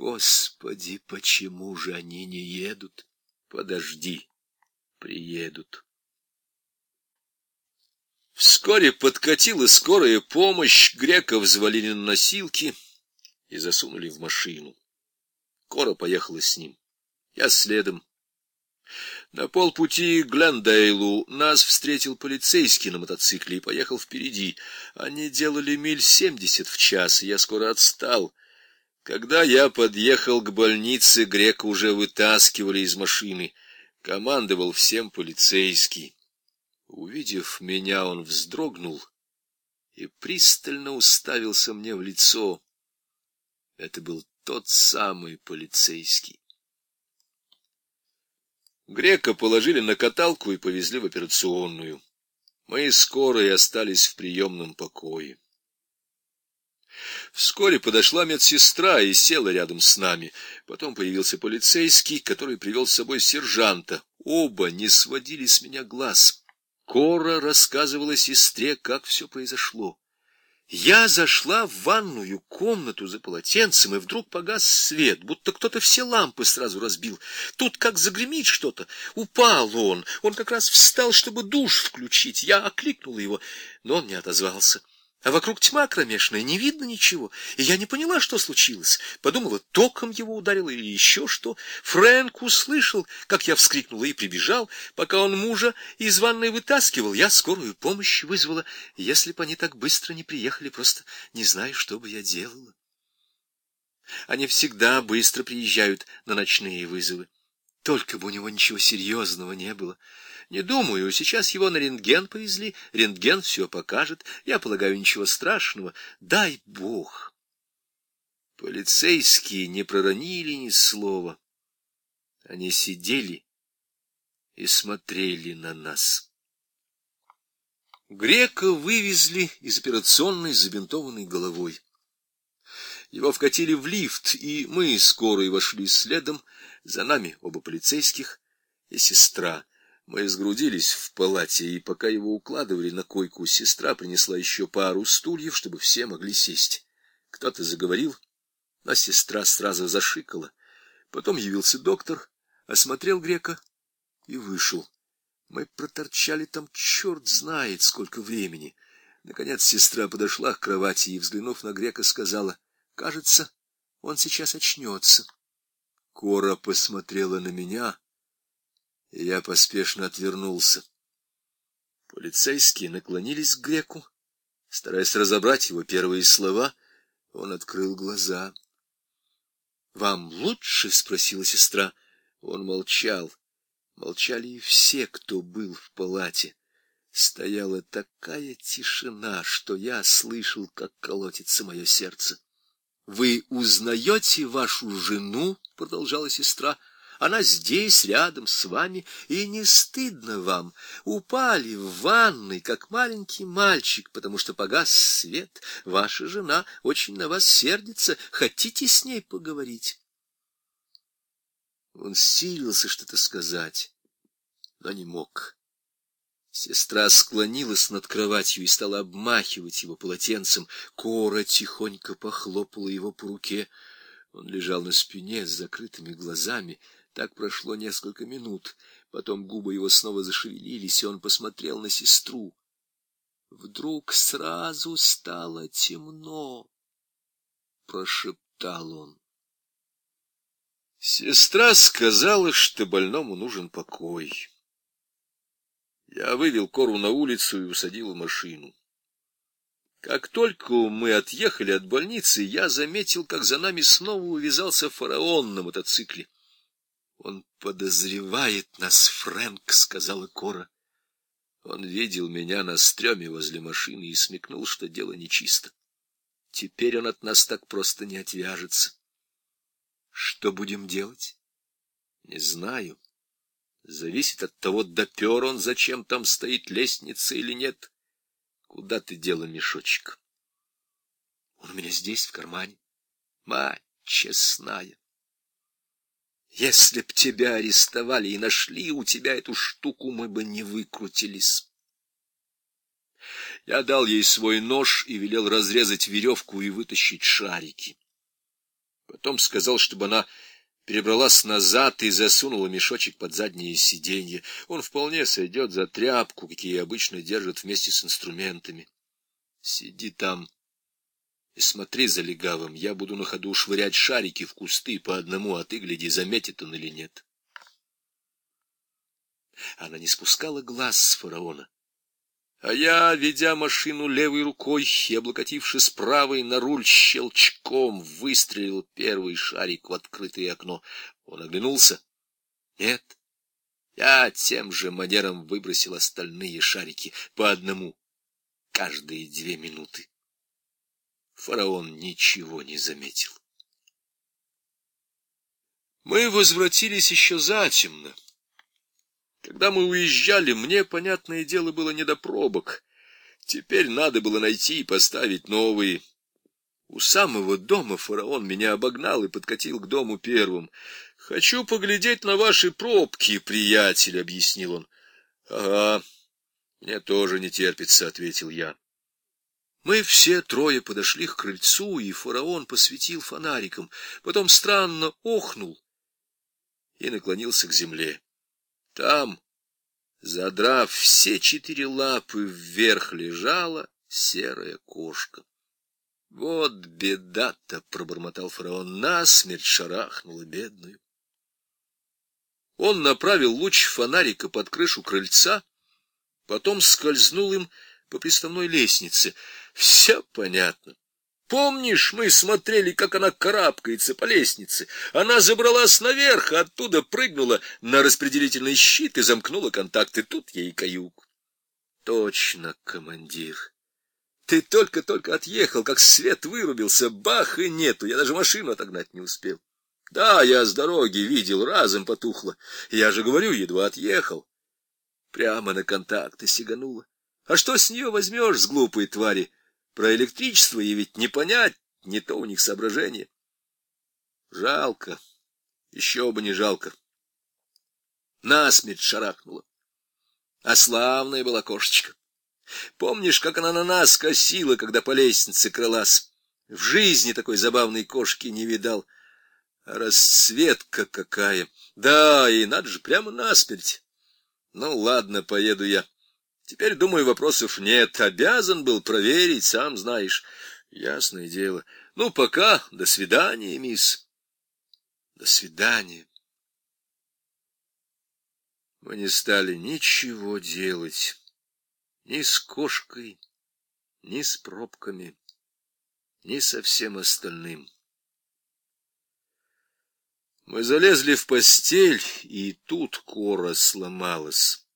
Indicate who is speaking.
Speaker 1: Господи, почему же они не едут? Подожди, приедут. Вскоре подкатила скорая помощь, греков взвалили на носилки и засунули в машину. Кора поехала с ним. Я следом. На полпути к Глендейлу нас встретил полицейский на мотоцикле и поехал впереди. Они делали миль семьдесят в час, и я скоро отстал. Когда я подъехал к больнице, грека уже вытаскивали из машины. Командовал всем полицейский. Увидев меня, он вздрогнул и пристально уставился мне в лицо. Это был тот самый полицейский. Грека положили на каталку и повезли в операционную. Мы скоро и остались в приемном покое. Вскоре подошла медсестра и села рядом с нами. Потом появился полицейский, который привел с собой сержанта. Оба не сводили с меня глаз. Кора рассказывала сестре, как все произошло. Я зашла в ванную комнату за полотенцем, и вдруг погас свет, будто кто-то все лампы сразу разбил. Тут как загремит что-то. Упал он. Он как раз встал, чтобы душ включить. Я окликнула его, но он не отозвался. А вокруг тьма кромешная, не видно ничего. И я не поняла, что случилось. Подумала, током его ударило или еще что. Фрэнк услышал, как я вскрикнула, и прибежал. Пока он мужа из ванной вытаскивал, я скорую помощь вызвала. Если бы они так быстро не приехали, просто не знаю, что бы я делала. Они всегда быстро приезжают на ночные вызовы. Только бы у него ничего серьезного не было. Не думаю, сейчас его на рентген повезли, рентген все покажет. Я полагаю, ничего страшного. Дай бог. Полицейские не проронили ни слова. Они сидели и смотрели на нас. Грека вывезли из операционной забинтованной головой. Его вкатили в лифт, и мы скоро и вошли следом, за нами оба полицейских и сестра. Мы сгрудились в палате, и пока его укладывали на койку, сестра принесла еще пару стульев, чтобы все могли сесть. Кто-то заговорил, а сестра сразу зашикала. Потом явился доктор, осмотрел грека и вышел. Мы проторчали там черт знает сколько времени. Наконец сестра подошла к кровати и, взглянув на грека, сказала, «Кажется, он сейчас очнется». Кора посмотрела на меня, и я поспешно отвернулся. Полицейские наклонились к греку, стараясь разобрать его первые слова. Он открыл глаза. — Вам лучше? — спросила сестра. Он молчал. Молчали и все, кто был в палате. Стояла такая тишина, что я слышал, как колотится мое сердце. — Вы узнаете вашу жену? — продолжала сестра. — она здесь, рядом с вами, и не стыдно вам. Упали в ванной, как маленький мальчик, потому что погас свет. Ваша жена очень на вас сердится. Хотите с ней поговорить? Он силился что-то сказать, но не мог. Сестра склонилась над кроватью и стала обмахивать его полотенцем. Кора тихонько похлопала его по руке. Он лежал на спине с закрытыми глазами, так прошло несколько минут. Потом губы его снова зашевелились, и он посмотрел на сестру. Вдруг сразу стало темно, прошептал он. Сестра сказала, что больному нужен покой. Я вывел Кору на улицу и усадил в машину. Как только мы отъехали от больницы, я заметил, как за нами снова увязался фараон на мотоцикле. Он подозревает нас, Фрэнк, сказала Кора. Он видел меня на стреме возле машины и смекнул, что дело нечисто. Теперь он от нас так просто не отвяжется. Что будем делать? Не знаю. Зависит от того, допер он, зачем там стоит лестница или нет. Куда ты дела мешочек? Он у меня здесь, в кармане. Мать честная. Если б тебя арестовали и нашли у тебя эту штуку, мы бы не выкрутились. Я дал ей свой нож и велел разрезать веревку и вытащить шарики. Потом сказал, чтобы она перебралась назад и засунула мешочек под заднее сиденье. Он вполне сойдет за тряпку, какие обычно держат вместе с инструментами. Сиди там и смотри за легавым. Я буду на ходу швырять шарики в кусты по одному, а ты, гляди, заметит он или нет. Она не спускала глаз с фараона. А я, ведя машину левой рукой и облокотившись правой на руль, щелчком выстрелил первый шарик в открытое окно. Он оглянулся. Нет. Я тем же манером выбросил остальные шарики по одному каждые две минуты. Фараон ничего не заметил. Мы возвратились еще затемно. Когда мы уезжали, мне, понятное дело, было не до пробок. Теперь надо было найти и поставить новые. У самого дома фараон меня обогнал и подкатил к дому первым. — Хочу поглядеть на ваши пробки, приятель, — объяснил он. — Ага, мне тоже не терпится, — ответил я. Мы все трое подошли к крыльцу, и фараон посветил фонариком, потом странно охнул и наклонился к земле. Там, задрав все четыре лапы вверх, лежала серая кошка. — Вот беда-то, — пробормотал фараон, — насмерть шарахнула бедную. Он направил луч фонарика под крышу крыльца, потом скользнул им по приставной лестнице. Все понятно. Помнишь, мы смотрели, как она карабкается по лестнице? Она забралась наверх, а оттуда прыгнула на распределительный щит и замкнула контакты. Тут ей каюк. Точно, командир. Ты только-только отъехал, как свет вырубился. Бах, и нету. Я даже машину отогнать не успел. Да, я с дороги видел, разом потухло. Я же говорю, едва отъехал. Прямо на контакты сиганула. А что с нее возьмешь, с глупой твари? Про электричество ей ведь не понять, не то у них соображение. Жалко, еще бы не жалко. Насмерть шарахнула. А славная была кошечка. Помнишь, как она на нас косила, когда по лестнице крылась? В жизни такой забавной кошки не видал. А расцветка какая! Да, и надо же прямо насмерть. Ну, ладно, поеду я. Теперь, думаю, вопросов нет. Обязан был проверить, сам знаешь. Ясное дело. Ну, пока. До свидания, мисс. До свидания. Мы не стали ничего делать. Ни с кошкой, ни с пробками, ни со всем остальным. Мы залезли в постель, и тут кора сломалась.